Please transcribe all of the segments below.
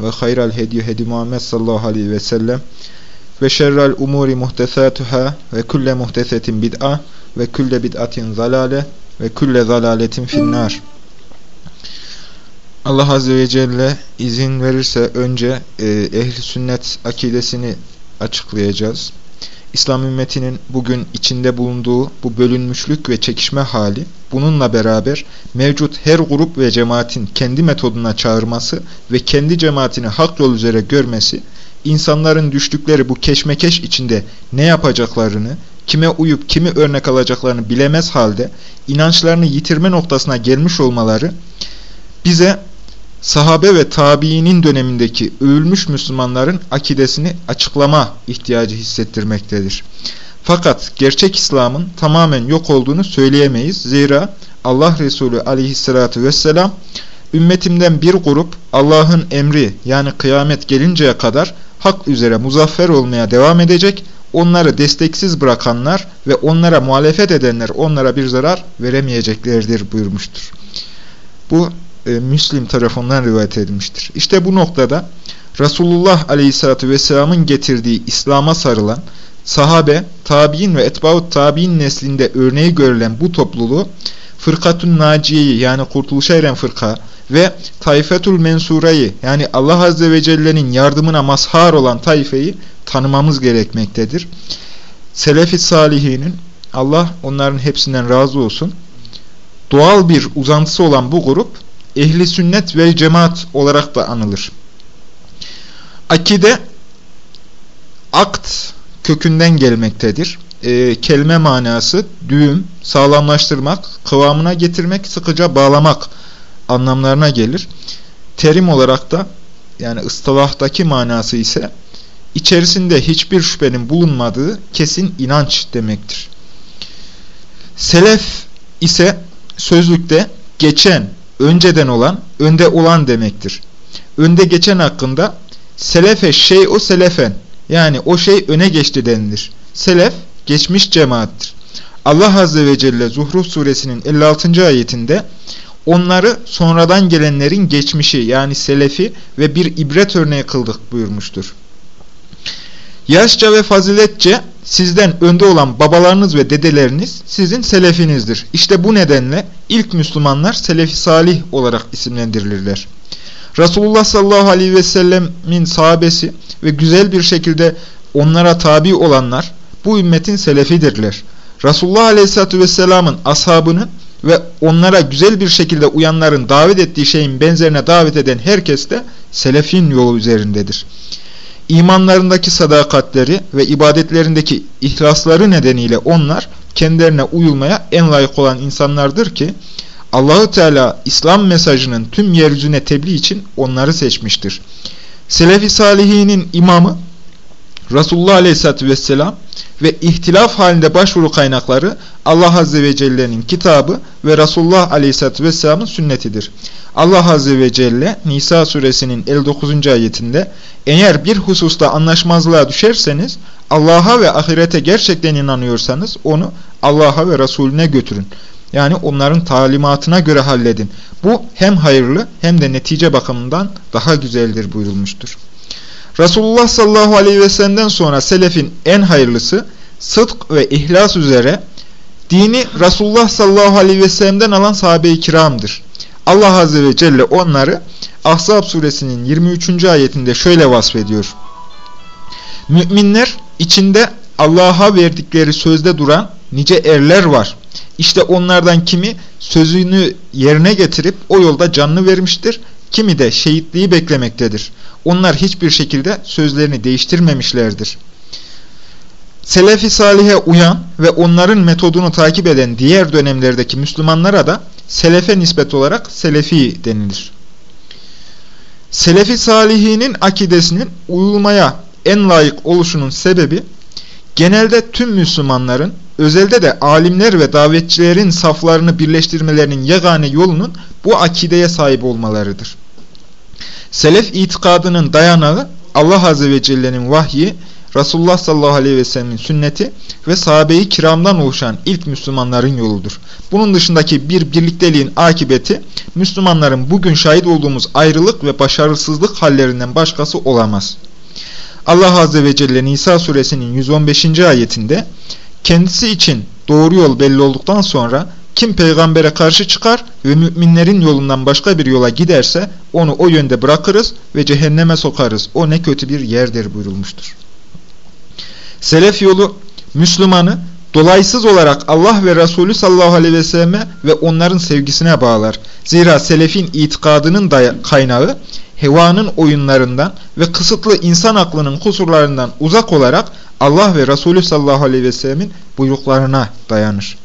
ve hayral hedi hedi Muhammed sallallahu aleyhi ve sellem ve şerrel umuri muhtesatuhâ ve kulle muhtesetin bid'a ve kulle bid'atin zalale ve kulle zalaletin finnâr. Allah Azze ve Celle izin verirse önce e, ehli sünnet akidesini açıklayacağız. İslam ümmetinin bugün içinde bulunduğu bu bölünmüşlük ve çekişme hali, bununla beraber mevcut her grup ve cemaatin kendi metoduna çağırması ve kendi cemaatini hak yol üzere görmesi, insanların düştükleri bu keşmekeş içinde ne yapacaklarını, kime uyup kimi örnek alacaklarını bilemez halde inançlarını yitirme noktasına gelmiş olmaları bize sahabe ve tabiinin dönemindeki övülmüş Müslümanların akidesini açıklama ihtiyacı hissettirmektedir. Fakat gerçek İslam'ın tamamen yok olduğunu söyleyemeyiz. Zira Allah Resulü aleyhissalatü vesselam ümmetimden bir grup Allah'ın emri yani kıyamet gelinceye kadar hak üzere muzaffer olmaya devam edecek, onları desteksiz bırakanlar ve onlara muhalefet edenler onlara bir zarar veremeyeceklerdir buyurmuştur. Bu e, Müslim tarafından rivayet edilmiştir. İşte bu noktada Resulullah Aleyhisselatü Vesselam'ın getirdiği İslam'a sarılan sahabe, tabi'in ve etbaut tabi'in neslinde örneği görülen bu topluluğu Fırkatun Naciye'yi yani kurtuluşa eren fırka ve Taifetul Mensura'yı yani Allah Azze ve Celle'nin yardımına mazhar olan taifeyi tanımamız gerekmektedir. Selefi Salihinin Allah onların hepsinden razı olsun. Doğal bir uzantısı olan bu grup ehli sünnet ve cemaat olarak da anılır. Akide akt kökünden gelmektedir. E, kelime manası düğüm, sağlamlaştırmak, kıvamına getirmek, sıkıca bağlamak anlamlarına gelir. Terim olarak da yani ıstılahtaki manası ise içerisinde hiçbir şüphenin bulunmadığı kesin inanç demektir. Selef ise sözlükte geçen, önceden olan, önde olan demektir. Önde geçen hakkında selefe şey o selefen yani o şey öne geçti denilir. Selef geçmiş cemaattir. Allah Azze ve Celle Zuhruf suresinin 56. ayetinde onları sonradan gelenlerin geçmişi yani selefi ve bir ibret örneği kıldık buyurmuştur. Yaşça ve faziletçe sizden önde olan babalarınız ve dedeleriniz sizin selefinizdir. İşte bu nedenle ilk Müslümanlar selefi salih olarak isimlendirilirler. Resulullah sallallahu aleyhi ve sellemin sahabesi ve güzel bir şekilde onlara tabi olanlar bu ümmetin selefidirler. Resulullah aleyhissalatü vesselamın ashabını ve onlara güzel bir şekilde uyanların davet ettiği şeyin benzerine davet eden herkes de selefin yolu üzerindedir imanlarındaki sadakatleri ve ibadetlerindeki ihlasları nedeniyle onlar kendilerine uyulmaya en layık olan insanlardır ki Allahu Teala İslam mesajının tüm yeryüzüne tebliğ için onları seçmiştir. Selefi salihinin imamı Resulullah Aleyhisselatü Vesselam ve ihtilaf halinde başvuru kaynakları Allah Azze ve Celle'nin kitabı ve Resulullah Aleyhisselatü Vesselam'ın sünnetidir. Allah Azze ve Celle Nisa suresinin 59. ayetinde eğer bir hususta anlaşmazlığa düşerseniz Allah'a ve ahirete gerçekten inanıyorsanız onu Allah'a ve Resulüne götürün. Yani onların talimatına göre halledin. Bu hem hayırlı hem de netice bakımından daha güzeldir buyurulmuştur. Resulullah sallallahu aleyhi ve sellem'den sonra selefin en hayırlısı sıdk ve ihlas üzere dini Resulullah sallallahu aleyhi ve sellem'den alan sahabe-i kiramdır. Allah azze ve celle onları Ahzab suresinin 23. ayetinde şöyle vasfediyor. Müminler içinde Allah'a verdikleri sözde duran nice erler var. İşte onlardan kimi sözünü yerine getirip o yolda canını vermiştir, kimi de şehitliği beklemektedir. Onlar hiçbir şekilde sözlerini değiştirmemişlerdir. Selefi Salih'e uyan ve onların metodunu takip eden diğer dönemlerdeki Müslümanlara da Selefe nispet olarak Selefi denilir. Selefi salihinin akidesinin uyulmaya en layık oluşunun sebebi genelde tüm Müslümanların özelde de alimler ve davetçilerin saflarını birleştirmelerinin yegane yolunun bu akideye sahip olmalarıdır. Selef itikadının dayanağı Allah Azze ve Celle'nin vahyi, Resulullah sallallahu aleyhi ve sellemin sünneti ve sahabeyi kiramdan oluşan ilk Müslümanların yoludur. Bunun dışındaki bir birlikteliğin akibeti Müslümanların bugün şahit olduğumuz ayrılık ve başarısızlık hallerinden başkası olamaz. Allah Azze ve Celle Nisa suresinin 115. ayetinde kendisi için doğru yol belli olduktan sonra kim peygambere karşı çıkar ve müminlerin yolundan başka bir yola giderse onu o yönde bırakırız ve cehenneme sokarız. O ne kötü bir yerdir buyurulmuştur. Selef yolu Müslümanı dolaysız olarak Allah ve Resulü sallallahu aleyhi ve selleme ve onların sevgisine bağlar. Zira selefin itikadının kaynağı hevanın oyunlarından ve kısıtlı insan aklının kusurlarından uzak olarak Allah ve Resulü sallallahu aleyhi ve sellemin buyruklarına dayanır.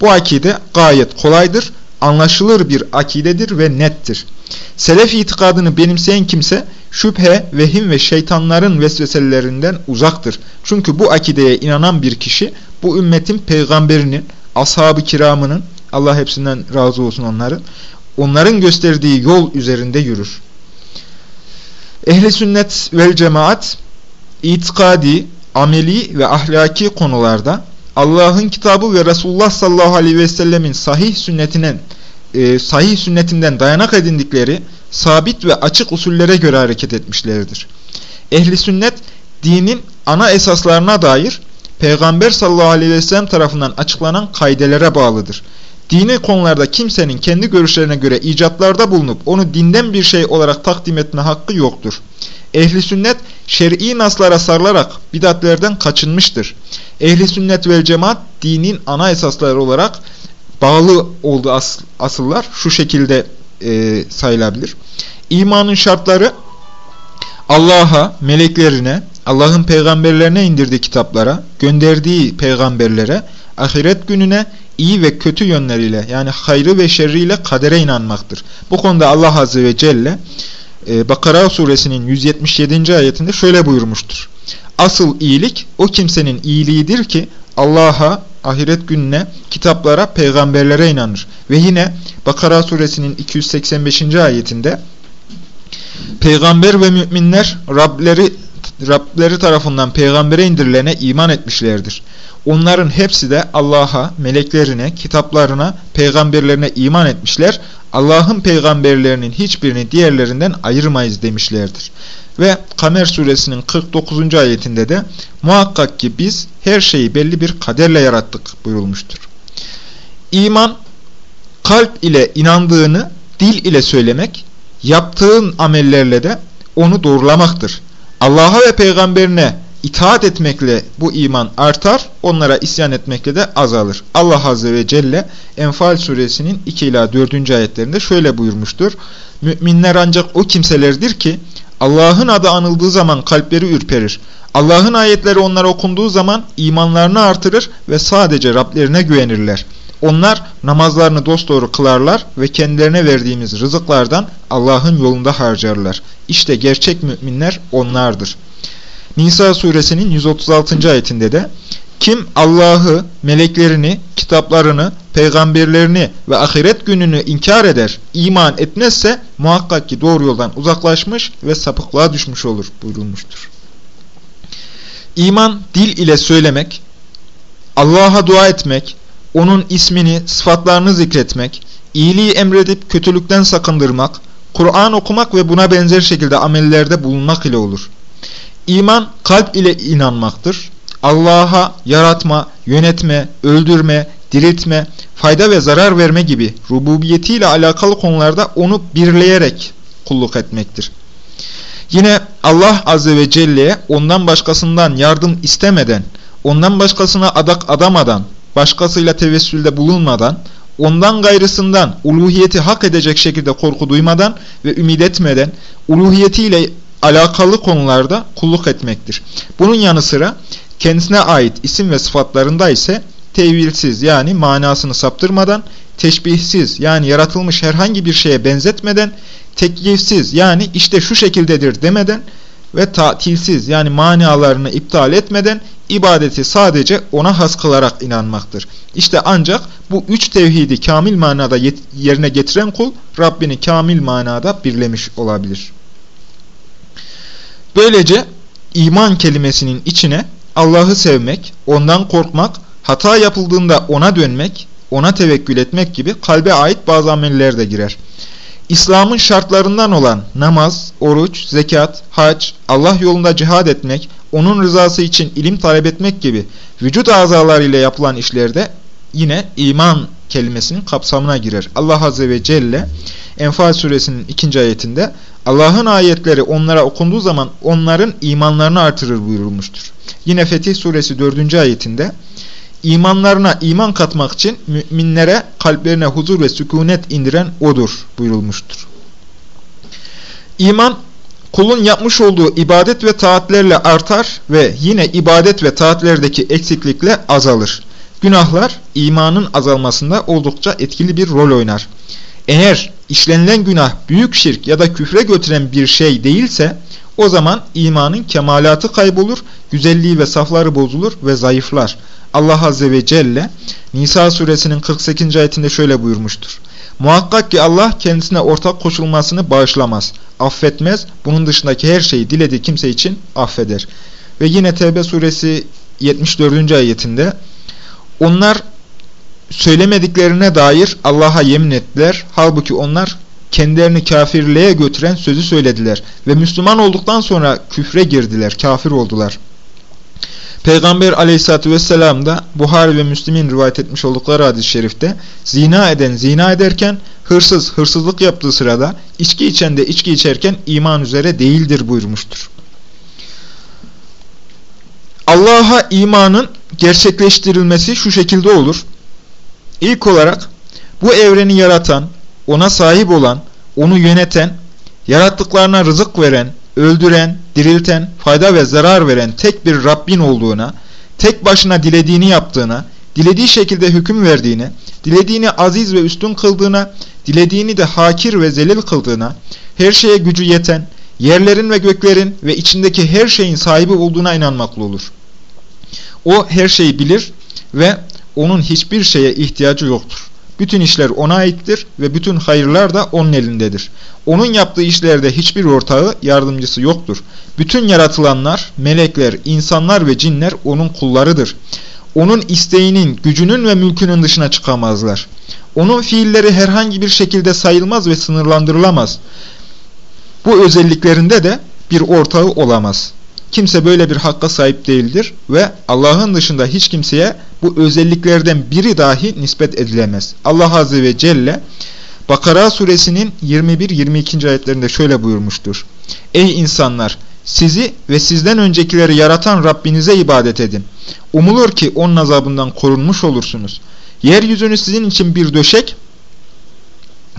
Bu akide gayet kolaydır, anlaşılır bir akidedir ve nettir. Selef itikadını benimseyen kimse şüphe, vehim ve şeytanların vesveselerinden uzaktır. Çünkü bu akideye inanan bir kişi bu ümmetin peygamberinin, ashab-ı kiramının, Allah hepsinden razı olsun onların, onların gösterdiği yol üzerinde yürür. Ehli sünnet vel cemaat itikadi, ameli ve ahlaki konularda Allah'ın kitabı ve Resulullah sallallahu aleyhi ve sellemin sahih sünnetinin e, sahih sünnetinden dayanak edindikleri sabit ve açık usullere göre hareket etmişlerdir. Ehli sünnet dinin ana esaslarına dair Peygamber sallallahu aleyhi ve sellem tarafından açıklanan kaidelere bağlıdır. Dini konularda kimsenin kendi görüşlerine göre icatlarda bulunup onu dinden bir şey olarak takdim etme hakkı yoktur. Ehli sünnet şer'i naslara sarılarak bidatlerden kaçınmıştır. Ehli sünnet vel cemaat dinin ana esasları olarak bağlı olduğu as asıllar şu şekilde e, sayılabilir. İmanın şartları Allah'a, meleklerine, Allah'ın peygamberlerine indirdiği kitaplara, gönderdiği peygamberlere, ahiret gününe, iyi ve kötü yönleriyle yani hayrı ve şerriyle kadere inanmaktır. Bu konuda Allah Azze ve Celle e, Bakara suresinin 177. ayetinde şöyle buyurmuştur. Asıl iyilik o kimsenin iyiliğidir ki Allah'a, ahiret gününe, kitaplara, peygamberlere inanır. Ve yine Bakara suresinin 285. ayetinde Peygamber ve müminler Rableri, Rableri tarafından peygambere indirilene iman etmişlerdir. Onların hepsi de Allah'a, meleklerine, kitaplarına, peygamberlerine iman etmişler. Allah'ın peygamberlerinin hiçbirini diğerlerinden ayırmayız demişlerdir. Ve Kamer suresinin 49. ayetinde de muhakkak ki biz her şeyi belli bir kaderle yarattık buyurulmuştur. İman, kalp ile inandığını dil ile söylemek, yaptığın amellerle de onu doğrulamaktır. Allah'a ve peygamberine itaat etmekle bu iman artar, onlara isyan etmekle de azalır. Allah Azze ve Celle Enfal suresinin 2 ila 4. ayetlerinde şöyle buyurmuştur. Müminler ancak o kimselerdir ki Allah'ın adı anıldığı zaman kalpleri ürperir. Allah'ın ayetleri onlara okunduğu zaman imanlarını artırır ve sadece Rablerine güvenirler. Onlar namazlarını dosdoğru kılarlar ve kendilerine verdiğimiz rızıklardan Allah'ın yolunda harcarlar. İşte gerçek müminler onlardır. Nisa suresinin 136. ayetinde de kim Allah'ı, meleklerini, kitaplarını, peygamberlerini ve ahiret gününü inkar eder, iman etmezse muhakkak ki doğru yoldan uzaklaşmış ve sapıklığa düşmüş olur buyurulmuştur. İman dil ile söylemek, Allah'a dua etmek, onun ismini, sıfatlarını zikretmek, iyiliği emredip kötülükten sakındırmak, Kur'an okumak ve buna benzer şekilde amellerde bulunmak ile olur. İman kalp ile inanmaktır. Allah'a yaratma, yönetme, öldürme, diriltme, fayda ve zarar verme gibi rububiyetiyle alakalı konularda onu birleyerek kulluk etmektir. Yine Allah Azze ve Celle'ye ondan başkasından yardım istemeden, ondan başkasına adak adamadan, başkasıyla tevessülde bulunmadan, ondan gayrısından uluhiyeti hak edecek şekilde korku duymadan ve ümit etmeden, uluhiyetiyle alakalı konularda kulluk etmektir. Bunun yanı sıra kendisine ait isim ve sıfatlarında ise tevilsiz yani manasını saptırmadan, teşbihsiz yani yaratılmış herhangi bir şeye benzetmeden, teklifsiz yani işte şu şekildedir demeden ve tatilsiz yani manalarını iptal etmeden ibadeti sadece ona has kılarak inanmaktır. İşte ancak bu üç tevhidi kamil manada yerine getiren kul Rabbini kamil manada birlemiş olabilir. Böylece iman kelimesinin içine Allah'ı sevmek, ondan korkmak, hata yapıldığında ona dönmek, ona tevekkül etmek gibi kalbe ait bazı ameller de girer. İslam'ın şartlarından olan namaz, oruç, zekat, hac, Allah yolunda cihad etmek, onun rızası için ilim talep etmek gibi vücut azalarıyla yapılan işlerde yine iman kelimesinin kapsamına girer. Allah Azze ve Celle Enfal suresinin ikinci ayetinde Allah'ın ayetleri onlara okunduğu zaman onların imanlarını artırır buyurulmuştur. Yine Fetih suresi dördüncü ayetinde imanlarına iman katmak için müminlere kalplerine huzur ve sükunet indiren O'dur buyurulmuştur. İman kulun yapmış olduğu ibadet ve taatlerle artar ve yine ibadet ve taatlerdeki eksiklikle azalır. Günahlar imanın azalmasında oldukça etkili bir rol oynar. Eğer işlenilen günah büyük şirk ya da küfre götüren bir şey değilse o zaman imanın kemalatı kaybolur, güzelliği ve safları bozulur ve zayıflar. Allah Azze ve Celle Nisa suresinin 48. ayetinde şöyle buyurmuştur. Muhakkak ki Allah kendisine ortak koşulmasını bağışlamaz, affetmez, bunun dışındaki her şeyi dilediği kimse için affeder. Ve yine Tevbe suresi 74. ayetinde onlar söylemediklerine dair Allah'a yemin ettiler. Halbuki onlar kendilerini kafirliğe götüren sözü söylediler. Ve Müslüman olduktan sonra küfre girdiler, kafir oldular. Peygamber aleyhissalatü vesselam da Buhari ve Müslim'in rivayet etmiş oldukları hadis-i şerifte zina eden zina ederken, hırsız hırsızlık yaptığı sırada, içki içen de içki içerken iman üzere değildir buyurmuştur. Allah'a imanın gerçekleştirilmesi şu şekilde olur. İlk olarak bu evreni yaratan, ona sahip olan, onu yöneten, yarattıklarına rızık veren, öldüren, dirilten, fayda ve zarar veren tek bir Rabbin olduğuna, tek başına dilediğini yaptığına, dilediği şekilde hüküm verdiğine, dilediğini aziz ve üstün kıldığına, dilediğini de hakir ve zelil kıldığına, her şeye gücü yeten, yerlerin ve göklerin ve içindeki her şeyin sahibi olduğuna inanmakla olur. O her şeyi bilir ve onun hiçbir şeye ihtiyacı yoktur. Bütün işler ona aittir ve bütün hayırlar da onun elindedir. Onun yaptığı işlerde hiçbir ortağı, yardımcısı yoktur. Bütün yaratılanlar, melekler, insanlar ve cinler onun kullarıdır. Onun isteğinin, gücünün ve mülkünün dışına çıkamazlar. Onun fiilleri herhangi bir şekilde sayılmaz ve sınırlandırılamaz. Bu özelliklerinde de bir ortağı olamaz. Kimse böyle bir hakka sahip değildir ve Allah'ın dışında hiç kimseye bu özelliklerden biri dahi nispet edilemez. Allah Azze ve Celle Bakara suresinin 21-22. ayetlerinde şöyle buyurmuştur. Ey insanlar! Sizi ve sizden öncekileri yaratan Rabbinize ibadet edin. Umulur ki onun azabından korunmuş olursunuz. Yeryüzünü sizin için bir döşek,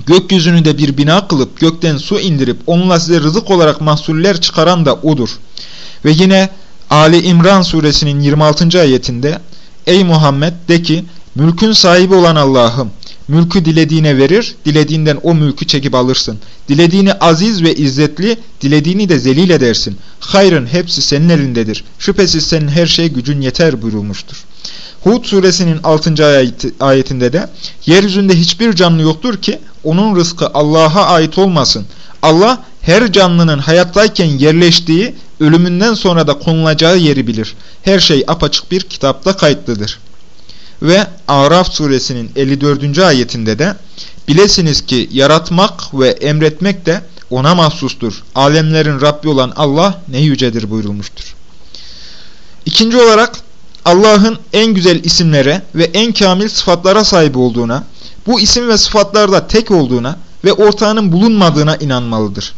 gökyüzünü de bir bina kılıp gökten su indirip onunla size rızık olarak mahsuller çıkaran da O'dur. Ve yine Ali İmran suresinin 26. ayetinde Ey Muhammed de ki mülkün sahibi olan Allah'ım mülkü dilediğine verir, dilediğinden o mülkü çekip alırsın. Dilediğini aziz ve izzetli, dilediğini de zelil edersin. Hayrın hepsi senin elindedir. Şüphesiz senin her şeye gücün yeter buyurulmuştur. Hud suresinin 6. ayetinde de yeryüzünde hiçbir canlı yoktur ki onun rızkı Allah'a ait olmasın. Allah her canlının hayattayken yerleştiği, ölümünden sonra da konulacağı yeri bilir. Her şey apaçık bir kitapta kayıtlıdır. Ve Araf suresinin 54. ayetinde de Bilesiniz ki yaratmak ve emretmek de ona mahsustur. Alemlerin Rabbi olan Allah ne yücedir buyurulmuştur. İkinci olarak Allah'ın en güzel isimlere ve en kamil sıfatlara sahip olduğuna, bu isim ve sıfatlarda tek olduğuna ve ortağının bulunmadığına inanmalıdır.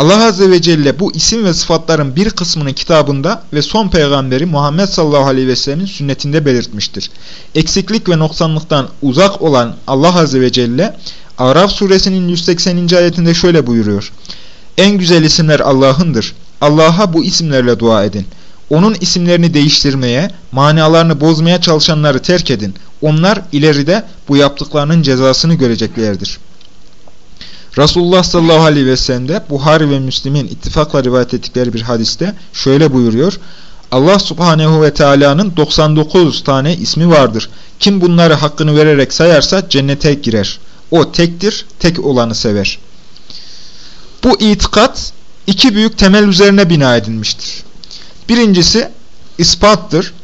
Allah Azze ve Celle bu isim ve sıfatların bir kısmını kitabında ve son peygamberi Muhammed sallallahu aleyhi ve sellemin sünnetinde belirtmiştir. Eksiklik ve noksanlıktan uzak olan Allah Azze ve Celle Araf suresinin 180. ayetinde şöyle buyuruyor. En güzel isimler Allah'ındır. Allah'a bu isimlerle dua edin. Onun isimlerini değiştirmeye, manalarını bozmaya çalışanları terk edin. Onlar ileride bu yaptıklarının cezasını göreceklerdir. Resulullah sallallahu aleyhi ve sellem de Buhari ve Müslim'in ittifakla rivayet ettikleri bir hadiste şöyle buyuruyor. Allah subhanehu ve teala'nın 99 tane ismi vardır. Kim bunları hakkını vererek sayarsa cennete girer. O tektir, tek olanı sever. Bu itikat iki büyük temel üzerine bina edilmiştir. Birincisi ispattır.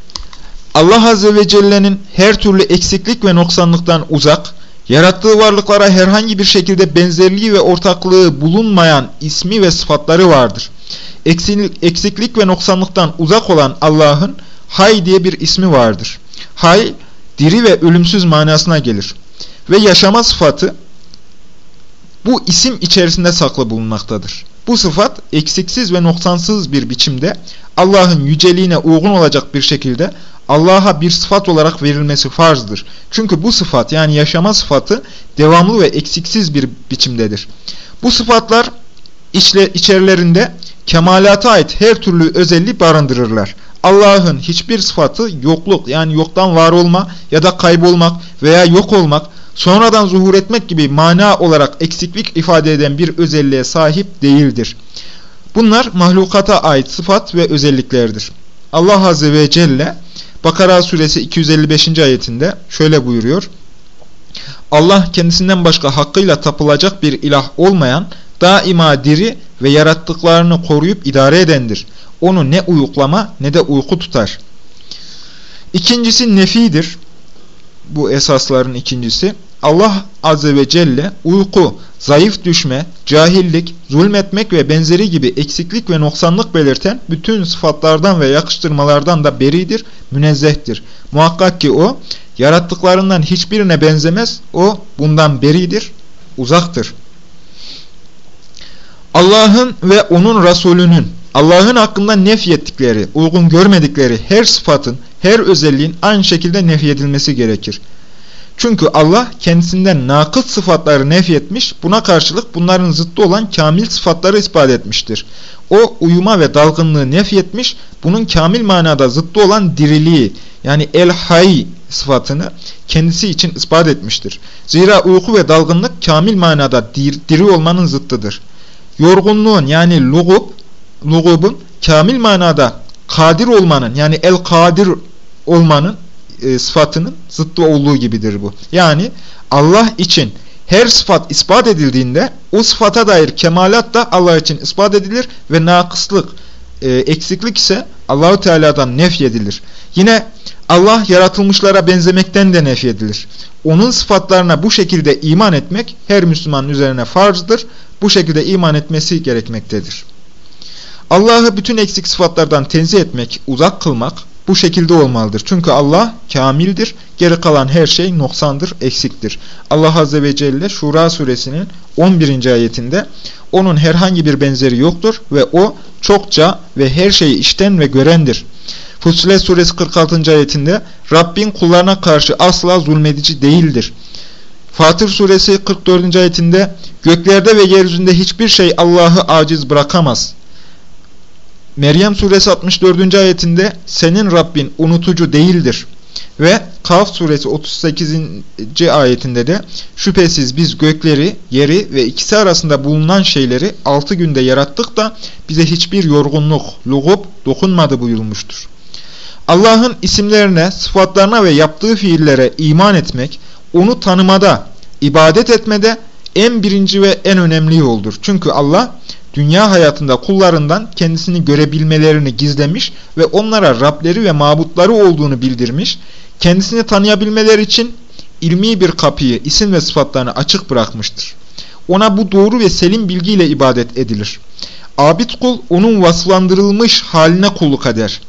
Allah Azze ve Celle'nin her türlü eksiklik ve noksanlıktan uzak, yarattığı varlıklara herhangi bir şekilde benzerliği ve ortaklığı bulunmayan ismi ve sıfatları vardır. Eksiklik ve noksanlıktan uzak olan Allah'ın Hay diye bir ismi vardır. Hay, diri ve ölümsüz manasına gelir. Ve yaşama sıfatı bu isim içerisinde saklı bulunmaktadır. Bu sıfat eksiksiz ve noksansız bir biçimde Allah'ın yüceliğine uygun olacak bir şekilde Allah'a bir sıfat olarak verilmesi farzdır. Çünkü bu sıfat yani yaşama sıfatı devamlı ve eksiksiz bir biçimdedir. Bu sıfatlar içle, içerilerinde kemalata ait her türlü özelliği barındırırlar. Allah'ın hiçbir sıfatı yokluk yani yoktan var olma ya da kaybolmak veya yok olmak sonradan zuhur etmek gibi mana olarak eksiklik ifade eden bir özelliğe sahip değildir. Bunlar mahlukata ait sıfat ve özelliklerdir. Allah Azze ve Celle Bakara suresi 255. ayetinde şöyle buyuruyor. Allah kendisinden başka hakkıyla tapılacak bir ilah olmayan, daima diri ve yarattıklarını koruyup idare edendir. Onu ne uyuklama ne de uyku tutar. İkincisi nefidir. Bu esasların ikincisi. Allah Azze ve Celle uyku, zayıf düşme, cahillik, zulmetmek ve benzeri gibi eksiklik ve noksanlık belirten bütün sıfatlardan ve yakıştırmalardan da beridir, münezzehtir. Muhakkak ki o, yarattıklarından hiçbirine benzemez, o bundan beridir, uzaktır. Allah'ın ve onun Resulünün Allah'ın hakkında nefyettikleri, uygun görmedikleri her sıfatın, her özelliğin aynı şekilde nefyedilmesi gerekir. Çünkü Allah kendisinden nakıt sıfatları nefyetmiş, buna karşılık bunların zıttı olan kamil sıfatları ispat etmiştir. O uyuma ve dalgınlığı nefyetmiş, bunun kamil manada zıttı olan diriliği yani el-hay sıfatını kendisi için ispat etmiştir. Zira uyku ve dalgınlık kamil manada dir, diri olmanın zıttıdır. Yorgunluğun yani lugub, lugubun kamil manada kadir olmanın yani el-kadir olmanın e, sıfatının zıttı olduğu gibidir bu. Yani Allah için her sıfat ispat edildiğinde o sıfata dair kemalat da Allah için ispat edilir ve nakıslık, e, eksiklik ise Allahu Teala'dan nefyedilir. Yine Allah yaratılmışlara benzemekten de nefyedilir. Onun sıfatlarına bu şekilde iman etmek her Müslümanın üzerine farzdır. Bu şekilde iman etmesi gerekmektedir. Allah'ı bütün eksik sıfatlardan tenzih etmek, uzak kılmak, bu şekilde olmalıdır. Çünkü Allah kamildir. Geri kalan her şey noksandır, eksiktir. Allah Azze ve Celle Şura suresinin 11. ayetinde onun herhangi bir benzeri yoktur ve o çokça ve her şeyi işten ve görendir. Fussilet suresi 46. ayetinde Rabbin kullarına karşı asla zulmedici değildir. Fatır suresi 44. ayetinde göklerde ve yeryüzünde hiçbir şey Allah'ı aciz bırakamaz. Meryem suresi 64. ayetinde senin Rabbin unutucu değildir. Ve Kaf suresi 38. ayetinde de şüphesiz biz gökleri, yeri ve ikisi arasında bulunan şeyleri 6 günde yarattık da bize hiçbir yorgunluk, lugup dokunmadı buyurulmuştur. Allah'ın isimlerine, sıfatlarına ve yaptığı fiillere iman etmek, onu tanımada, ibadet etmede en birinci ve en önemli yoldur. Çünkü Allah dünya hayatında kullarından kendisini görebilmelerini gizlemiş ve onlara Rableri ve mabutları olduğunu bildirmiş, kendisini tanıyabilmeleri için ilmi bir kapıyı, isim ve sıfatlarını açık bırakmıştır. Ona bu doğru ve selim bilgiyle ibadet edilir. Abid kul onun vasıflandırılmış haline kulluk eder.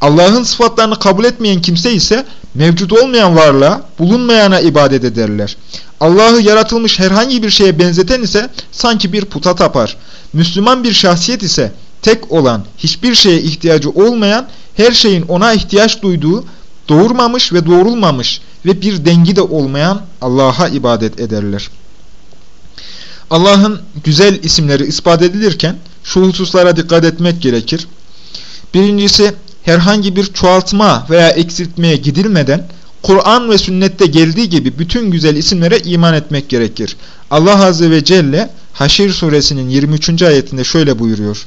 Allah'ın sıfatlarını kabul etmeyen kimse ise mevcut olmayan varlığa, bulunmayana ibadet ederler. Allah'ı yaratılmış herhangi bir şeye benzeten ise sanki bir puta tapar. Müslüman bir şahsiyet ise tek olan, hiçbir şeye ihtiyacı olmayan, her şeyin ona ihtiyaç duyduğu, doğurmamış ve doğrulmamış ve bir dengi de olmayan Allah'a ibadet ederler. Allah'ın güzel isimleri ispat edilirken şu hususlara dikkat etmek gerekir. Birincisi herhangi bir çoğaltma veya eksiltmeye gidilmeden Kur'an ve sünnette geldiği gibi bütün güzel isimlere iman etmek gerekir. Allah Azze ve Celle Haşir suresinin 23. ayetinde şöyle buyuruyor.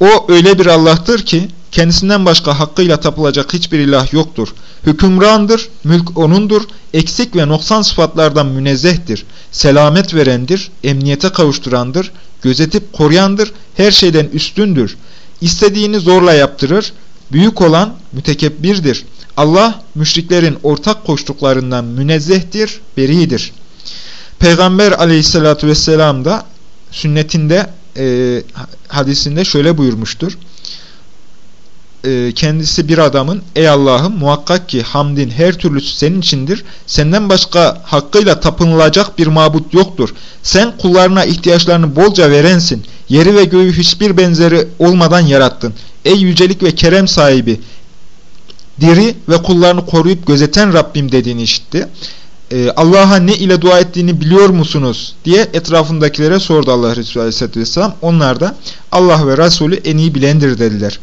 O öyle bir Allah'tır ki kendisinden başka hakkıyla tapılacak hiçbir ilah yoktur. Hükümrandır, mülk O'nundur, eksik ve noksan sıfatlardan münezzehtir. Selamet verendir, emniyete kavuşturandır, gözetip koruyandır, her şeyden üstündür. İstediğini zorla yaptırır, büyük olan mütekebbirdir. Allah müşriklerin ortak koştuklarından münezzehtir, beridir. Peygamber aleyhissalatü vesselam da sünnetinde e, hadisinde şöyle buyurmuştur. E, kendisi bir adamın ey Allah'ım muhakkak ki hamdin her türlüsü senin içindir. Senden başka hakkıyla tapınılacak bir mabut yoktur. Sen kullarına ihtiyaçlarını bolca verensin. Yeri ve göğü hiçbir benzeri olmadan yarattın. Ey yücelik ve kerem sahibi diri ve kullarını koruyup gözeten Rabbim dediğini işitti. Ee, Allah'a ne ile dua ettiğini biliyor musunuz diye etrafındakilere sordu Allah Resulü Aleyhisselatü Vesselam. Onlar da Allah ve Resulü en iyi bilendir dediler.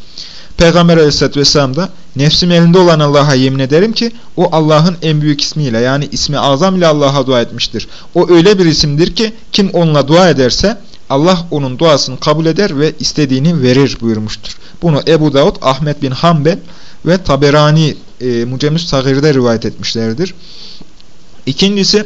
Peygamber Aleyhisselatü Vesselam da nefsim elinde olan Allah'a yemin ederim ki o Allah'ın en büyük ismiyle yani ismi azam ile Allah'a dua etmiştir. O öyle bir isimdir ki kim onunla dua ederse Allah onun duasını kabul eder ve istediğini verir buyurmuştur. Bunu Ebu Davud, Ahmet bin Hanbel ve Taberani e, Mucemüs Sagir'de rivayet etmişlerdir. İkincisi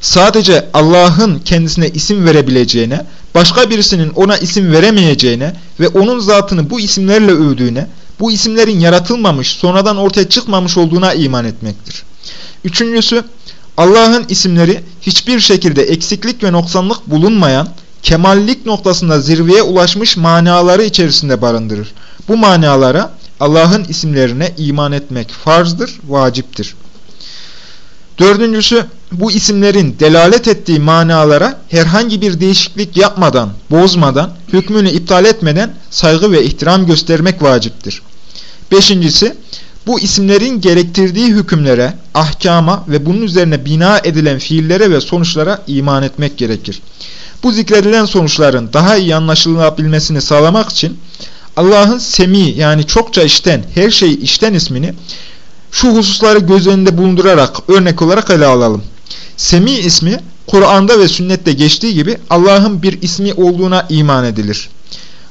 sadece Allah'ın kendisine isim verebileceğine, başka birisinin ona isim veremeyeceğine ve onun zatını bu isimlerle övdüğüne, bu isimlerin yaratılmamış, sonradan ortaya çıkmamış olduğuna iman etmektir. Üçüncüsü, Allah'ın isimleri hiçbir şekilde eksiklik ve noksanlık bulunmayan, kemallik noktasında zirveye ulaşmış manaları içerisinde barındırır. Bu manalara Allah'ın isimlerine iman etmek farzdır, vaciptir. Dördüncüsü, bu isimlerin delalet ettiği manalara herhangi bir değişiklik yapmadan, bozmadan, hükmünü iptal etmeden saygı ve ihtiram göstermek vaciptir. Beşincisi, bu isimlerin gerektirdiği hükümlere, ahkama ve bunun üzerine bina edilen fiillere ve sonuçlara iman etmek gerekir. Bu zikredilen sonuçların daha iyi anlaşılabilmesini sağlamak için Allah'ın semi yani çokça işten, her şeyi işten ismini şu hususları göz önünde bulundurarak örnek olarak ele alalım. Semi ismi Kur'an'da ve sünnette geçtiği gibi Allah'ın bir ismi olduğuna iman edilir.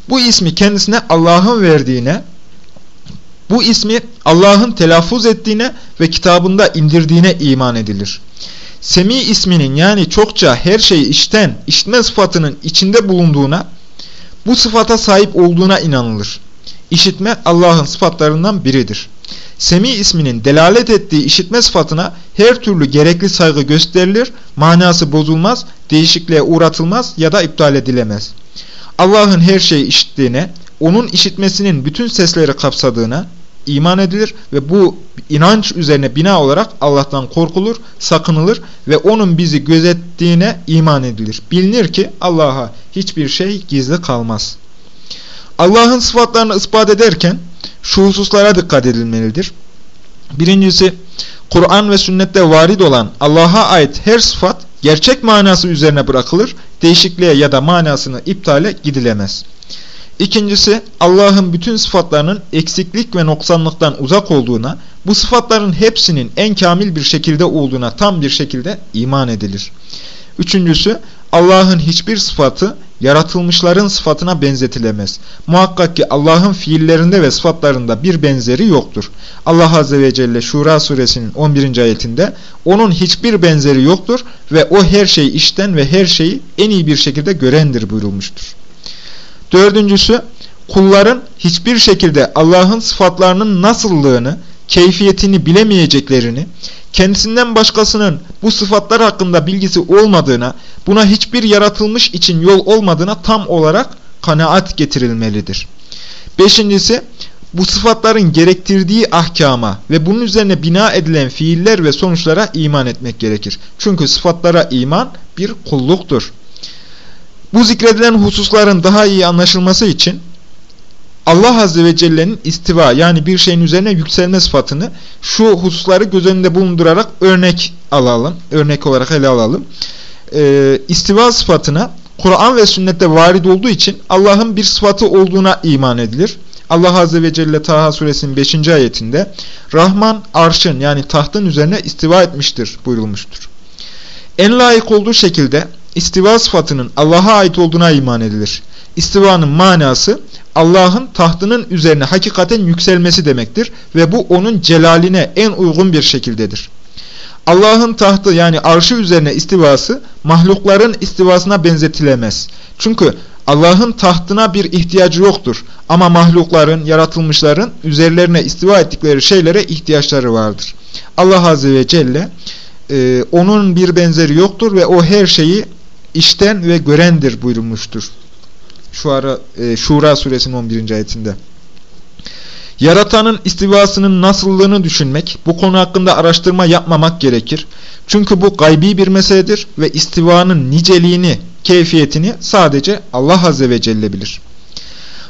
Bu ismi kendisine Allah'ın verdiğine, bu ismi Allah'ın telaffuz ettiğine ve kitabında indirdiğine iman edilir. Semi isminin yani çokça her şeyi işten, işitme sıfatının içinde bulunduğuna, bu sıfata sahip olduğuna inanılır. İşitme Allah'ın sıfatlarından biridir. Semi isminin delalet ettiği işitme sıfatına her türlü gerekli saygı gösterilir, manası bozulmaz, değişikliğe uğratılmaz ya da iptal edilemez. Allah'ın her şeyi işittiğine, onun işitmesinin bütün sesleri kapsadığına iman edilir ve bu inanç üzerine bina olarak Allah'tan korkulur, sakınılır ve onun bizi gözettiğine iman edilir. Bilinir ki Allah'a hiçbir şey gizli kalmaz. Allah'ın sıfatlarını ispat ederken şu hususlara dikkat edilmelidir. Birincisi, Kur'an ve sünnette varid olan Allah'a ait her sıfat gerçek manası üzerine bırakılır, değişikliğe ya da manasını iptale gidilemez. İkincisi, Allah'ın bütün sıfatlarının eksiklik ve noksanlıktan uzak olduğuna, bu sıfatların hepsinin en kamil bir şekilde olduğuna tam bir şekilde iman edilir. Üçüncüsü, Allah'ın hiçbir sıfatı yaratılmışların sıfatına benzetilemez. Muhakkak ki Allah'ın fiillerinde ve sıfatlarında bir benzeri yoktur. Allah Azze ve Celle Şura suresinin 11. ayetinde onun hiçbir benzeri yoktur ve o her şeyi işten ve her şeyi en iyi bir şekilde görendir buyurulmuştur. Dördüncüsü kulların hiçbir şekilde Allah'ın sıfatlarının nasıllığını, keyfiyetini bilemeyeceklerini, kendisinden başkasının bu sıfatlar hakkında bilgisi olmadığına, buna hiçbir yaratılmış için yol olmadığına tam olarak kanaat getirilmelidir. Beşincisi, bu sıfatların gerektirdiği ahkama ve bunun üzerine bina edilen fiiller ve sonuçlara iman etmek gerekir. Çünkü sıfatlara iman bir kulluktur. Bu zikredilen hususların daha iyi anlaşılması için Allah Azze ve Celle'nin istiva yani bir şeyin üzerine yükselme sıfatını şu hususları göz önünde bulundurarak örnek alalım. Örnek olarak ele alalım. Ee, istiva sıfatına Kur'an ve sünnette varid olduğu için Allah'ın bir sıfatı olduğuna iman edilir. Allah Azze ve Celle Taha suresinin 5. ayetinde Rahman arşın yani tahtın üzerine istiva etmiştir buyurulmuştur. En layık olduğu şekilde istiva sıfatının Allah'a ait olduğuna iman edilir. İstivanın manası Allah'ın tahtının üzerine hakikaten yükselmesi demektir ve bu onun celaline en uygun bir şekildedir. Allah'ın tahtı yani arşı üzerine istivası mahlukların istivasına benzetilemez. Çünkü Allah'ın tahtına bir ihtiyacı yoktur. Ama mahlukların, yaratılmışların üzerlerine istiva ettikleri şeylere ihtiyaçları vardır. Allah Azze ve Celle e, onun bir benzeri yoktur ve o her şeyi işten ve görendir buyurmuştur. Şura, e, Şura suresinin 11. ayetinde. Yaratanın istivasının nasıllığını düşünmek, bu konu hakkında araştırma yapmamak gerekir. Çünkü bu gaybi bir meseledir ve istivanın niceliğini, keyfiyetini sadece Allah Azze ve Celle bilir.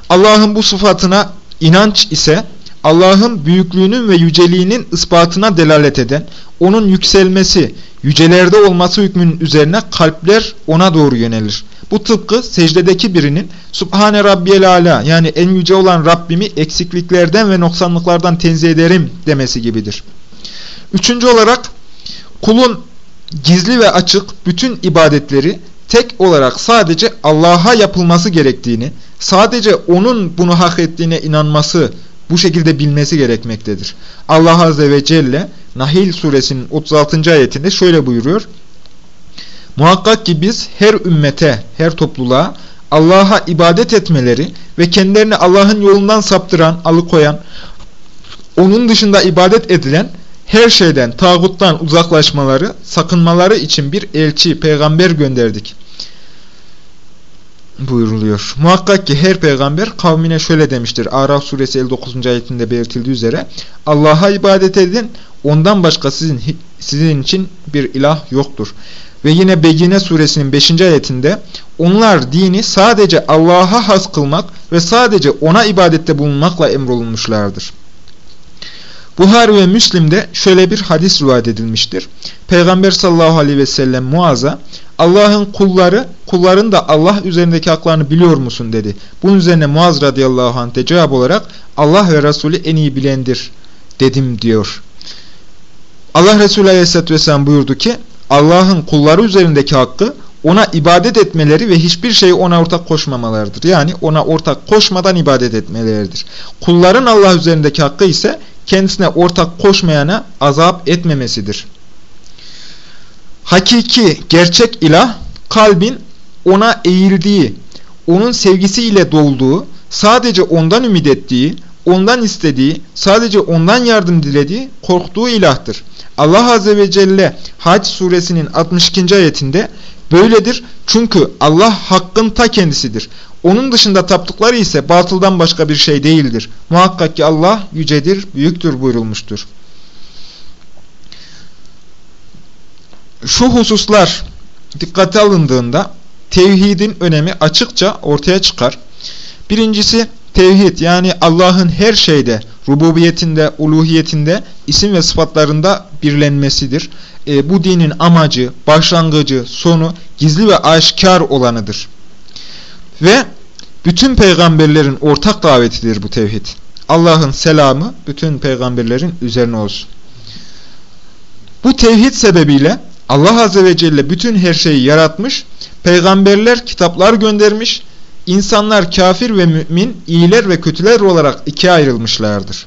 Allah'ın bu sıfatına inanç ise Allah'ın büyüklüğünün ve yüceliğinin ispatına delalet eden, onun yükselmesi, yücelerde olması hükmünün üzerine kalpler ona doğru yönelir. Bu tıpkı secdedeki birinin Subhane Rabbiyel Ala yani en yüce olan Rabbimi eksikliklerden ve noksanlıklardan tenzih ederim demesi gibidir. Üçüncü olarak kulun gizli ve açık bütün ibadetleri tek olarak sadece Allah'a yapılması gerektiğini, sadece O'nun bunu hak ettiğine inanması, bu şekilde bilmesi gerekmektedir. Allah Azze ve Celle Nahil suresinin 36. ayetinde şöyle buyuruyor. Muhakkak ki biz her ümmete, her topluluğa Allah'a ibadet etmeleri ve kendilerini Allah'ın yolundan saptıran, alıkoyan, onun dışında ibadet edilen her şeyden, tağuttan uzaklaşmaları, sakınmaları için bir elçi, peygamber gönderdik buyuruluyor. Muhakkak ki her peygamber kavmine şöyle demiştir. Araf suresi 59. ayetinde belirtildiği üzere Allah'a ibadet edin, ondan başka sizin sizin için bir ilah yoktur. Ve yine Begine suresinin 5. ayetinde onlar dini sadece Allah'a has kılmak ve sadece ona ibadette bulunmakla emrolunmuşlardır. Buhari ve Müslim'de şöyle bir hadis rivayet edilmiştir. Peygamber sallallahu aleyhi ve sellem Muaz'a Allah'ın kulları, kulların da Allah üzerindeki haklarını biliyor musun dedi. Bunun üzerine Muaz radıyallahu anh de cevap olarak Allah ve Resulü en iyi bilendir dedim diyor. Allah Resulü aleyhisselatü vesselam buyurdu ki Allah'ın kulları üzerindeki hakkı ona ibadet etmeleri ve hiçbir şeyi ona ortak koşmamalarıdır. Yani ona ortak koşmadan ibadet etmeleridir. Kulların Allah üzerindeki hakkı ise kendisine ortak koşmayana azap etmemesidir. Hakiki, gerçek ilah, kalbin ona eğildiği, onun sevgisiyle dolduğu, sadece ondan ümit ettiği, ondan istediği, sadece ondan yardım dilediği, korktuğu ilahtır. Allah Azze ve Celle Hac suresinin 62. ayetinde böyledir çünkü Allah hakkın ta kendisidir. Onun dışında taptıkları ise batıldan başka bir şey değildir. Muhakkak ki Allah yücedir, büyüktür buyurulmuştur. Şu hususlar dikkate alındığında tevhidin önemi açıkça ortaya çıkar. Birincisi tevhid yani Allah'ın her şeyde, rububiyetinde, uluhiyetinde, isim ve sıfatlarında birlenmesidir. E, bu dinin amacı, başlangıcı, sonu gizli ve aşikar olanıdır. Ve bütün peygamberlerin ortak davetidir bu tevhid. Allah'ın selamı bütün peygamberlerin üzerine olsun. Bu tevhid sebebiyle Allah Azze ve Celle bütün her şeyi yaratmış, peygamberler kitaplar göndermiş, insanlar kafir ve mümin, iyiler ve kötüler olarak ikiye ayrılmışlardır.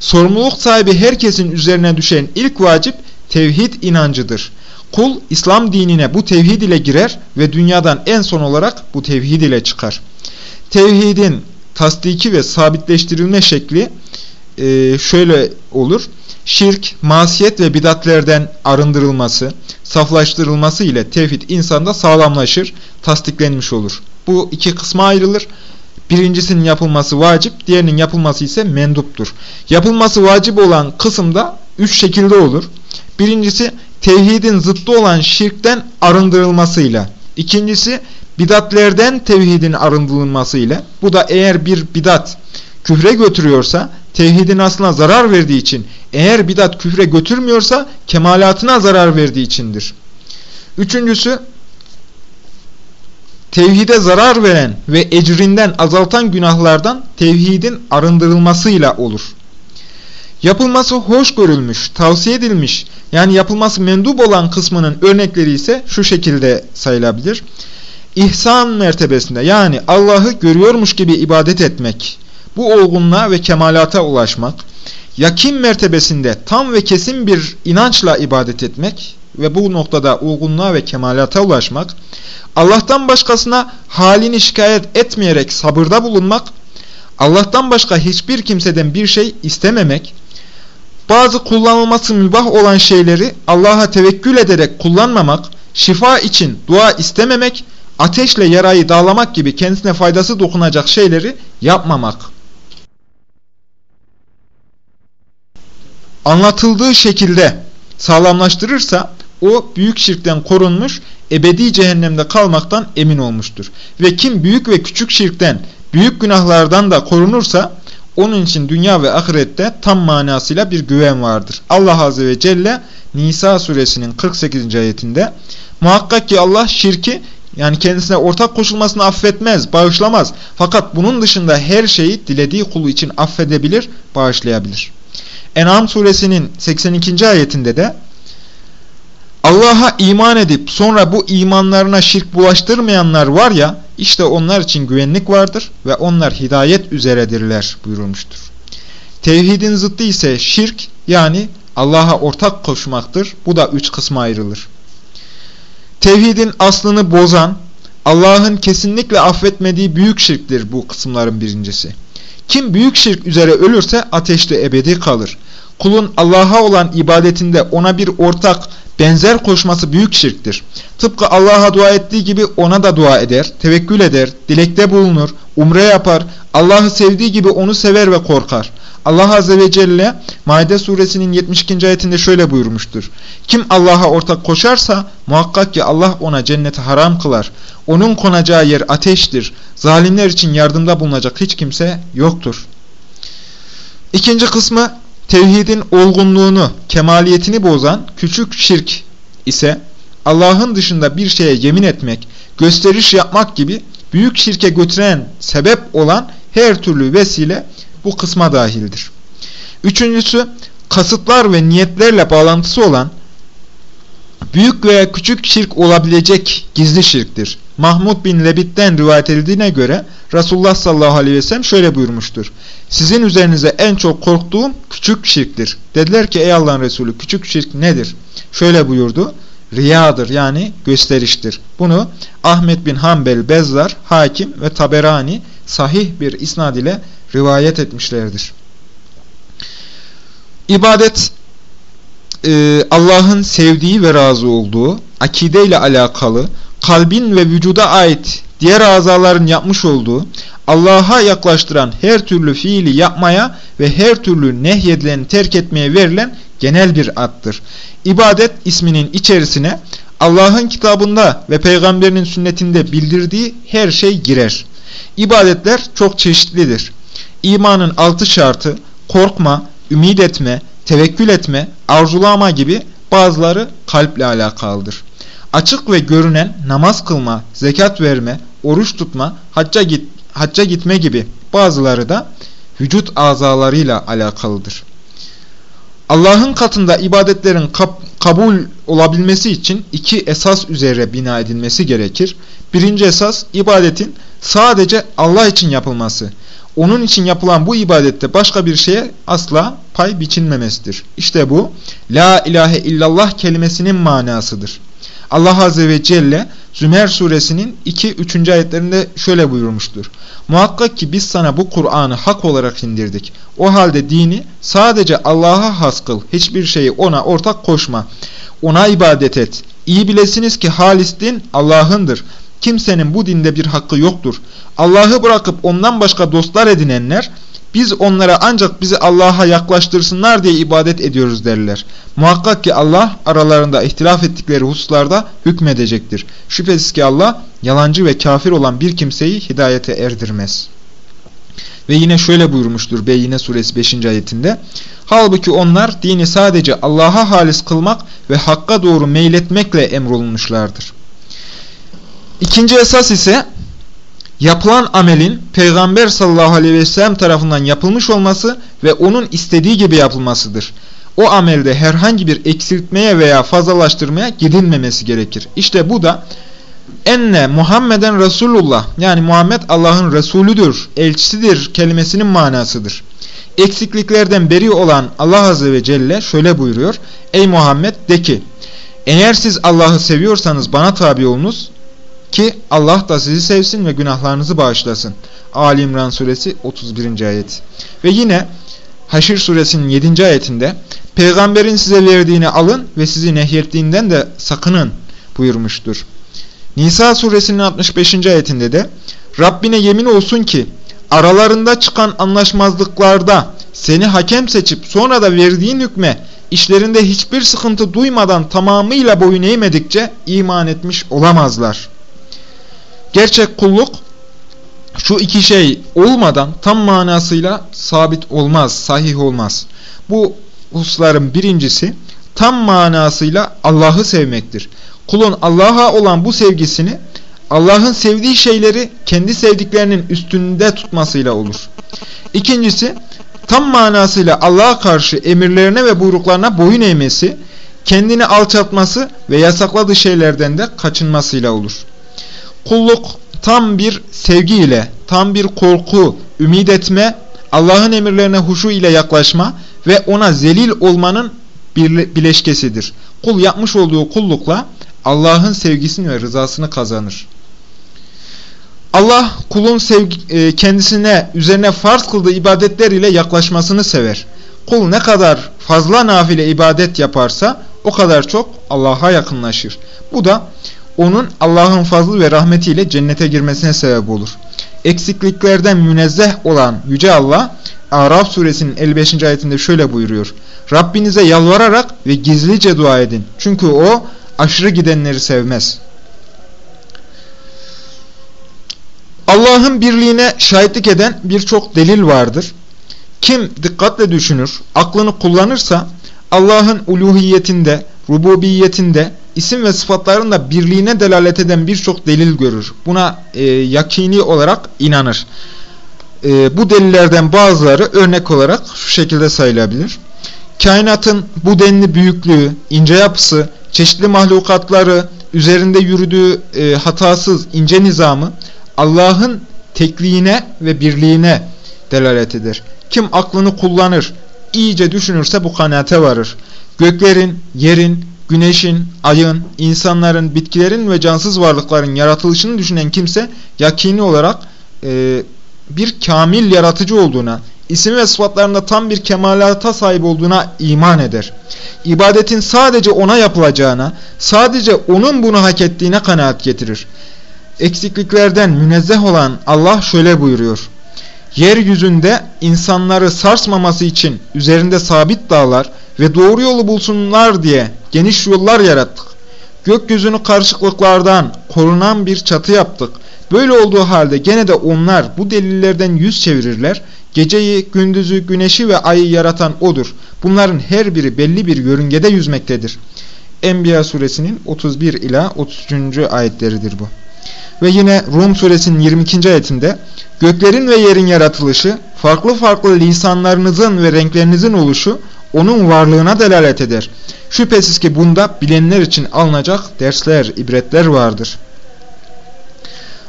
Sorumluluk sahibi herkesin üzerine düşen ilk vacip tevhid inancıdır. Kul İslam dinine bu tevhid ile girer ve dünyadan en son olarak bu tevhid ile çıkar. Tevhidin tasdiki ve sabitleştirilme şekli e, şöyle olur. Şirk, masiyet ve bidatlerden arındırılması, saflaştırılması ile tevhid insanda sağlamlaşır, tasdiklenmiş olur. Bu iki kısma ayrılır. Birincisinin yapılması vacip, diğerinin yapılması ise menduptur. Yapılması vacip olan kısımda üç şekilde olur. Birincisi tevhidin zıttı olan şirkten arındırılmasıyla. İkincisi bidatlerden tevhidin arındırılmasıyla. Bu da eğer bir bidat küfre götürüyorsa tevhidin aslına zarar verdiği için eğer bidat küfre götürmüyorsa kemalatına zarar verdiği içindir. Üçüncüsü tevhide zarar veren ve ecrinden azaltan günahlardan tevhidin arındırılmasıyla olur. Yapılması hoş görülmüş, tavsiye edilmiş, yani yapılması mendup olan kısmının örnekleri ise şu şekilde sayılabilir. İhsan mertebesinde yani Allah'ı görüyormuş gibi ibadet etmek, bu olgunluğa ve kemalata ulaşmak, yakin mertebesinde tam ve kesin bir inançla ibadet etmek ve bu noktada olgunluğa ve kemalata ulaşmak, Allah'tan başkasına halini şikayet etmeyerek sabırda bulunmak, Allah'tan başka hiçbir kimseden bir şey istememek, bazı kullanılması mübah olan şeyleri Allah'a tevekkül ederek kullanmamak, şifa için dua istememek, ateşle yarayı dağlamak gibi kendisine faydası dokunacak şeyleri yapmamak. Anlatıldığı şekilde sağlamlaştırırsa o büyük şirkten korunmuş, ebedi cehennemde kalmaktan emin olmuştur. Ve kim büyük ve küçük şirkten, büyük günahlardan da korunursa onun için dünya ve ahirette tam manasıyla bir güven vardır. Allah Azze ve Celle Nisa suresinin 48. ayetinde muhakkak ki Allah şirki yani kendisine ortak koşulmasını affetmez, bağışlamaz. Fakat bunun dışında her şeyi dilediği kulu için affedebilir, bağışlayabilir. En'am suresinin 82. ayetinde de Allah'a iman edip sonra bu imanlarına şirk bulaştırmayanlar var ya işte onlar için güvenlik vardır ve onlar hidayet üzeredirler buyurulmuştur. Tevhidin zıttı ise şirk yani Allah'a ortak koşmaktır. Bu da üç kısma ayrılır. Tevhidin aslını bozan, Allah'ın kesinlikle affetmediği büyük şirktir bu kısımların birincisi. Kim büyük şirk üzere ölürse ateşte ebedi kalır. Kulun Allah'a olan ibadetinde ona bir ortak, benzer koşması büyük şirktir. Tıpkı Allah'a dua ettiği gibi ona da dua eder, tevekkül eder, dilekte bulunur, umre yapar, Allah'ı sevdiği gibi onu sever ve korkar. Allah Azze ve Celle Maide suresinin 72. ayetinde şöyle buyurmuştur. Kim Allah'a ortak koşarsa muhakkak ki Allah ona cenneti haram kılar. Onun konacağı yer ateştir. Zalimler için yardımda bulunacak hiç kimse yoktur. İkinci kısmı tevhidin olgunluğunu, kemaliyetini bozan küçük şirk ise Allah'ın dışında bir şeye yemin etmek, gösteriş yapmak gibi büyük şirke götüren sebep olan her türlü vesile bu kısma dahildir. Üçüncüsü, kasıtlar ve niyetlerle bağlantısı olan büyük veya küçük şirk olabilecek gizli şirktir. Mahmud bin Lebit'ten rivayet edildiğine göre Resulullah sallallahu aleyhi ve sellem şöyle buyurmuştur. Sizin üzerinize en çok korktuğum küçük şirktir. Dediler ki ey Allah'ın Resulü küçük şirk nedir? Şöyle buyurdu. Riyadır yani gösteriştir. Bunu Ahmet bin Hanbel Bezzar, Hakim ve Taberani sahih bir isnad ile rivayet etmişlerdir. İbadet e, Allah'ın sevdiği ve razı olduğu, akide ile alakalı, kalbin ve vücuda ait diğer azaların yapmış olduğu, Allah'a yaklaştıran her türlü fiili yapmaya ve her türlü nehyedileni terk etmeye verilen genel bir addır. İbadet isminin içerisine Allah'ın kitabında ve peygamberinin sünnetinde bildirdiği her şey girer. İbadetler çok çeşitlidir. İmanın altı şartı korkma, ümit etme, tevekkül etme, arzulama gibi bazıları kalple alakalıdır. Açık ve görünen namaz kılma, zekat verme, oruç tutma, hacca, git, hacca gitme gibi bazıları da vücut azalarıyla alakalıdır. Allah'ın katında ibadetlerin kab kabul olabilmesi için iki esas üzere bina edilmesi gerekir. Birinci esas ibadetin sadece Allah için yapılması. Onun için yapılan bu ibadette başka bir şeye asla pay biçilmemesidir. İşte bu La ilahe illallah kelimesinin manasıdır. Allah Azze ve Celle Zümer suresinin 2-3. ayetlerinde şöyle buyurmuştur. Muhakkak ki biz sana bu Kur'an'ı hak olarak indirdik. O halde dini sadece Allah'a has kıl. Hiçbir şeyi ona ortak koşma. Ona ibadet et. İyi bilesiniz ki halis din Allah'ındır. Kimsenin bu dinde bir hakkı yoktur. Allah'ı bırakıp ondan başka dostlar edinenler biz onlara ancak bizi Allah'a yaklaştırsınlar diye ibadet ediyoruz derler. Muhakkak ki Allah aralarında ihtilaf ettikleri hususlarda hükmedecektir. Şüphesiz ki Allah yalancı ve kafir olan bir kimseyi hidayete erdirmez. Ve yine şöyle buyurmuştur Beyyine suresi 5. ayetinde. Halbuki onlar dini sadece Allah'a halis kılmak ve hakka doğru meyletmekle emrolunmuşlardır. İkinci esas ise yapılan amelin Peygamber sallallahu aleyhi ve sellem tarafından yapılmış olması ve onun istediği gibi yapılmasıdır. O amelde herhangi bir eksiltmeye veya fazlalaştırmaya gidilmemesi gerekir. İşte bu da enne Muhammeden Resulullah yani Muhammed Allah'ın Resulüdür, elçisidir kelimesinin manasıdır. Eksikliklerden beri olan Allah Azze ve Celle şöyle buyuruyor. Ey Muhammed de ki eğer siz Allah'ı seviyorsanız bana tabi olunuz ki Allah da sizi sevsin ve günahlarınızı bağışlasın. Ali İmran suresi 31. ayet. Ve yine Haşir suresinin 7. ayetinde peygamberin size verdiğini alın ve sizi nehyettiğinden de sakının buyurmuştur. Nisa suresinin 65. ayetinde de Rabbine yemin olsun ki aralarında çıkan anlaşmazlıklarda seni hakem seçip sonra da verdiğin hükme işlerinde hiçbir sıkıntı duymadan tamamıyla boyun eğmedikçe iman etmiş olamazlar. Gerçek kulluk şu iki şey olmadan tam manasıyla sabit olmaz, sahih olmaz. Bu hususların birincisi tam manasıyla Allah'ı sevmektir. Kulun Allah'a olan bu sevgisini Allah'ın sevdiği şeyleri kendi sevdiklerinin üstünde tutmasıyla olur. İkincisi tam manasıyla Allah'a karşı emirlerine ve buyruklarına boyun eğmesi, kendini alçaltması ve yasakladığı şeylerden de kaçınmasıyla olur. Kulluk tam bir sevgi ile, tam bir korku, ümit etme, Allah'ın emirlerine huşu ile yaklaşma ve ona zelil olmanın bileşkesidir. Kul yapmış olduğu kullukla Allah'ın sevgisini ve rızasını kazanır. Allah kulun sevgi, e, kendisine üzerine farz kıldığı ibadetler ile yaklaşmasını sever. Kul ne kadar fazla nafile ibadet yaparsa o kadar çok Allah'a yakınlaşır. Bu da onun Allah'ın fazlı ve rahmetiyle cennete girmesine sebep olur. Eksikliklerden münezzeh olan Yüce Allah Araf suresinin 55. ayetinde şöyle buyuruyor. Rabbinize yalvararak ve gizlice dua edin. Çünkü o aşırı gidenleri sevmez. Allah'ın birliğine şahitlik eden birçok delil vardır. Kim dikkatle düşünür, aklını kullanırsa Allah'ın uluhiyetinde, rububiyetinde, isim ve sıfatlarında birliğine delalet eden birçok delil görür. Buna e, yakini olarak inanır. E, bu delillerden bazıları örnek olarak şu şekilde sayılabilir. Kainatın bu denli büyüklüğü, ince yapısı, çeşitli mahlukatları, üzerinde yürüdüğü e, hatasız ince nizamı Allah'ın tekliğine ve birliğine delalet eder. Kim aklını kullanır, iyice düşünürse bu kanaate varır. Göklerin, yerin, güneşin, ayın, insanların, bitkilerin ve cansız varlıkların yaratılışını düşünen kimse yakini olarak e, bir kamil yaratıcı olduğuna, isim ve sıfatlarında tam bir kemalata sahip olduğuna iman eder. İbadetin sadece ona yapılacağına, sadece onun bunu hak ettiğine kanaat getirir. Eksikliklerden münezzeh olan Allah şöyle buyuruyor. Yeryüzünde insanları sarsmaması için üzerinde sabit dağlar ve doğru yolu bulsunlar diye geniş yollar yarattık. Gökyüzünü karışıklıklardan korunan bir çatı yaptık. Böyle olduğu halde gene de onlar bu delillerden yüz çevirirler. Geceyi, gündüzü, güneşi ve ayı yaratan O'dur. Bunların her biri belli bir yörüngede yüzmektedir. Enbiya suresinin 31 ila 33. ayetleridir bu. Ve yine Rum suresinin 22. ayetinde göklerin ve yerin yaratılışı, farklı farklı lisanlarınızın ve renklerinizin oluşu onun varlığına delalet eder. Şüphesiz ki bunda bilenler için alınacak dersler, ibretler vardır.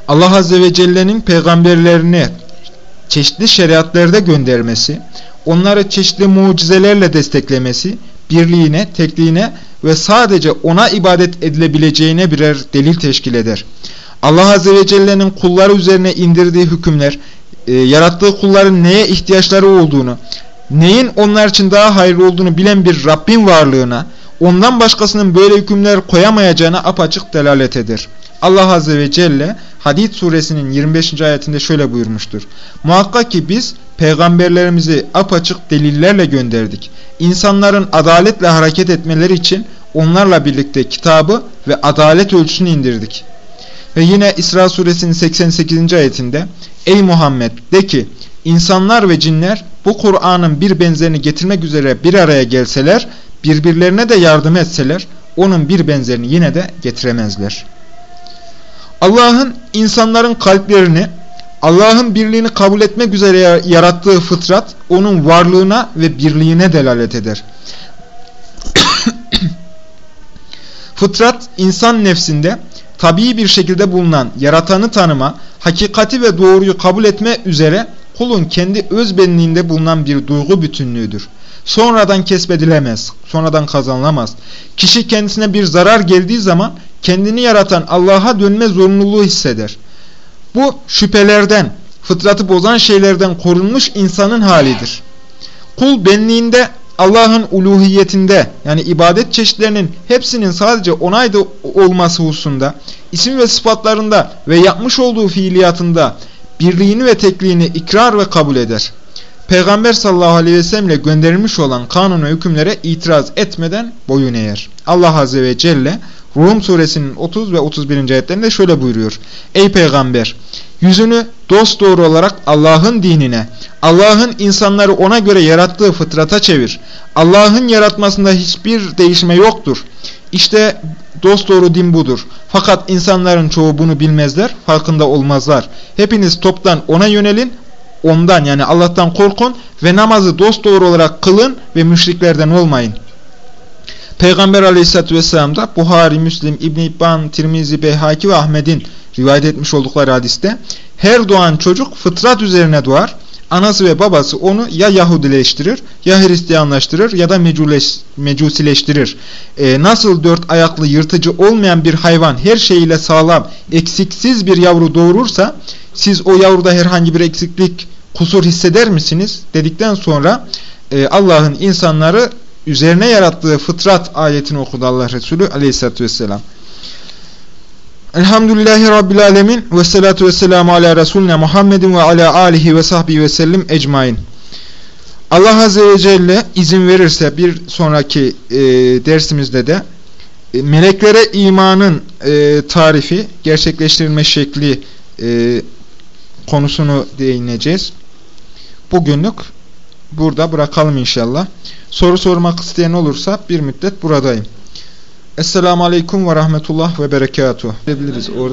Allah Azze ve Celle'nin peygamberlerini çeşitli şeriatlarda göndermesi, onları çeşitli mucizelerle desteklemesi, birliğine, tekliğine ve sadece ona ibadet edilebileceğine birer delil teşkil eder. Allah Azze ve Celle'nin kulları üzerine indirdiği hükümler, e, yarattığı kulların neye ihtiyaçları olduğunu, neyin onlar için daha hayırlı olduğunu bilen bir Rabbin varlığına, ondan başkasının böyle hükümler koyamayacağına apaçık delalet eder. Allah Azze ve Celle Hadid suresinin 25. ayetinde şöyle buyurmuştur. Muhakkak ki biz peygamberlerimizi apaçık delillerle gönderdik. İnsanların adaletle hareket etmeleri için onlarla birlikte kitabı ve adalet ölçüsünü indirdik. Ve yine İsra suresinin 88. ayetinde Ey Muhammed de ki insanlar ve cinler bu Kur'an'ın bir benzerini getirmek üzere bir araya gelseler birbirlerine de yardım etseler onun bir benzerini yine de getiremezler. Allah'ın insanların kalplerini Allah'ın birliğini kabul etmek üzere yarattığı fıtrat onun varlığına ve birliğine delalet eder. fıtrat insan nefsinde tabii bir şekilde bulunan yaratanı tanıma, hakikati ve doğruyu kabul etme üzere kulun kendi öz benliğinde bulunan bir duygu bütünlüğüdür. Sonradan kesbedilemez, sonradan kazanılamaz. Kişi kendisine bir zarar geldiği zaman kendini yaratan Allah'a dönme zorunluluğu hisseder. Bu şüphelerden, fıtratı bozan şeylerden korunmuş insanın halidir. Kul benliğinde Allah'ın uluhiyetinde yani ibadet çeşitlerinin hepsinin sadece onayda olması hususunda, isim ve sıfatlarında ve yapmış olduğu fiiliyatında birliğini ve tekliğini ikrar ve kabul eder. Peygamber sallallahu aleyhi ve sellem ile gönderilmiş olan kanun ve hükümlere itiraz etmeden boyun eğer. Allah azze ve celle Rum suresinin 30 ve 31. ayetlerinde şöyle buyuruyor. Ey peygamber yüzünü dosdoğru olarak Allah'ın dinine, Allah'ın insanları ona göre yarattığı fıtrata çevir. Allah'ın yaratmasında hiçbir değişme yoktur. İşte dosdoğru din budur. Fakat insanların çoğu bunu bilmezler, farkında olmazlar. Hepiniz toptan ona yönelin, ondan yani Allah'tan korkun ve namazı dosdoğru olarak kılın ve müşriklerden olmayın. Peygamber aleyhissalatü vesselam da Buhari, Müslim, İbn-i İbban, Tirmizi, Beyhaki ve Ahmet'in rivayet etmiş oldukları hadiste her doğan çocuk fıtrat üzerine doğar. Anası ve babası onu ya Yahudileştirir, ya Hristiyanlaştırır ya da mecusileştirir. Ee, nasıl dört ayaklı yırtıcı olmayan bir hayvan her şeyiyle sağlam, eksiksiz bir yavru doğurursa siz o yavruda herhangi bir eksiklik, kusur hisseder misiniz? dedikten sonra e, Allah'ın insanları üzerine yarattığı fıtrat ayetini okudu Allah Resulü aleyhissalatü vesselam. Elhamdülillahi Rabbil Alemin ve salatu vesselamu ala Resulüne Muhammedin ve ala alihi ve sahbihi ve sellim ecmain. Allah Azze ve Celle izin verirse bir sonraki e, dersimizde de e, meleklere imanın e, tarifi, gerçekleştirilme şekli e, konusunu değineceğiz. Bugünlük burada bırakalım inşallah. Soru sormak isteyen olursa bir müddet buradayım. Esselamu Aleyküm ve Rahmetullah ve Berekatuhu. Orada